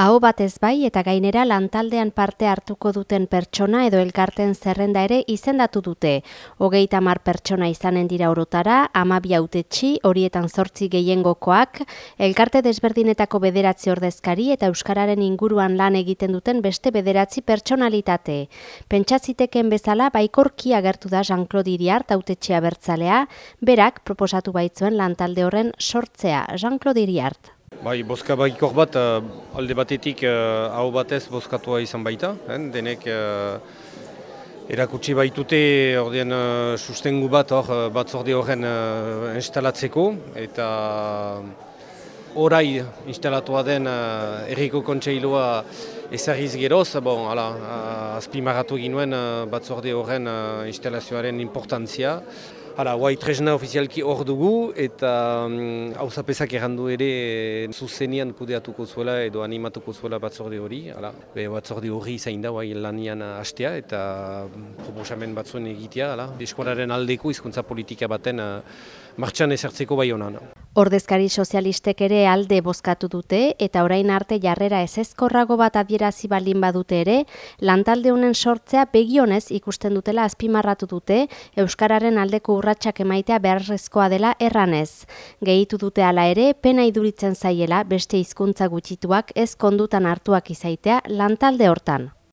Aho batez bai eta gainera lantaldean parte hartuko duten pertsona edo elkarten zerrenda ere izendatu dute. Hogeita mar pertsona izanen dira orotara, amabi autetxi, horietan zortzi gehiengokoak, elkarte desberdinetako bederatzi ordezkari eta Euskararen inguruan lan egiten duten beste bederatzi pertsonalitate. Pentsatziteken bezala baikorki agertu da Jean-Claude Iriart autetxea bertzalea, berak proposatu baitzuen lantalde horren sortzea Jean-Claude Iriart. Bai, boska baikor bat, uh, alde batetik hau batez boskatua izan baita, hein? denek uh, erakutsi baitute ordean uh, sustengu bat hor batzorde horren instalatzeko eta orai instalatua den uh, erriko kontseilua ezagiz geroz, bon, ala, azpimarratu ginuen batzorde horren instalazioaren importantzia. Hala, guai tresna ofizialki hor dugu eta hau um, zapezak errandu ere zuzenian kudeatuko zuela edo animatuko zuela batzorde hori. Hala, be, batzorde hori zain da guai lanian hastea eta proposamen batzuen egitea. Hala, eskolaren aldeko hizkuntza politika baten uh, martxan ezertzeko bai honan. Ordezkari sozialistek ere alde bozkatu dute eta orain arte jarrera ezezkorrago bat adierazi baldin badute ere, lantalde honen sortzea begionez ikusten dutela azpimarratu dute Euskararen aldeko urratsak emaitea beharrezkoa dela erranez. Gehitu dute hala ere, pena iduritzen zaiela beste hizkuntza gutxituak ez kondutan hartuak izaitea lantalde hortan.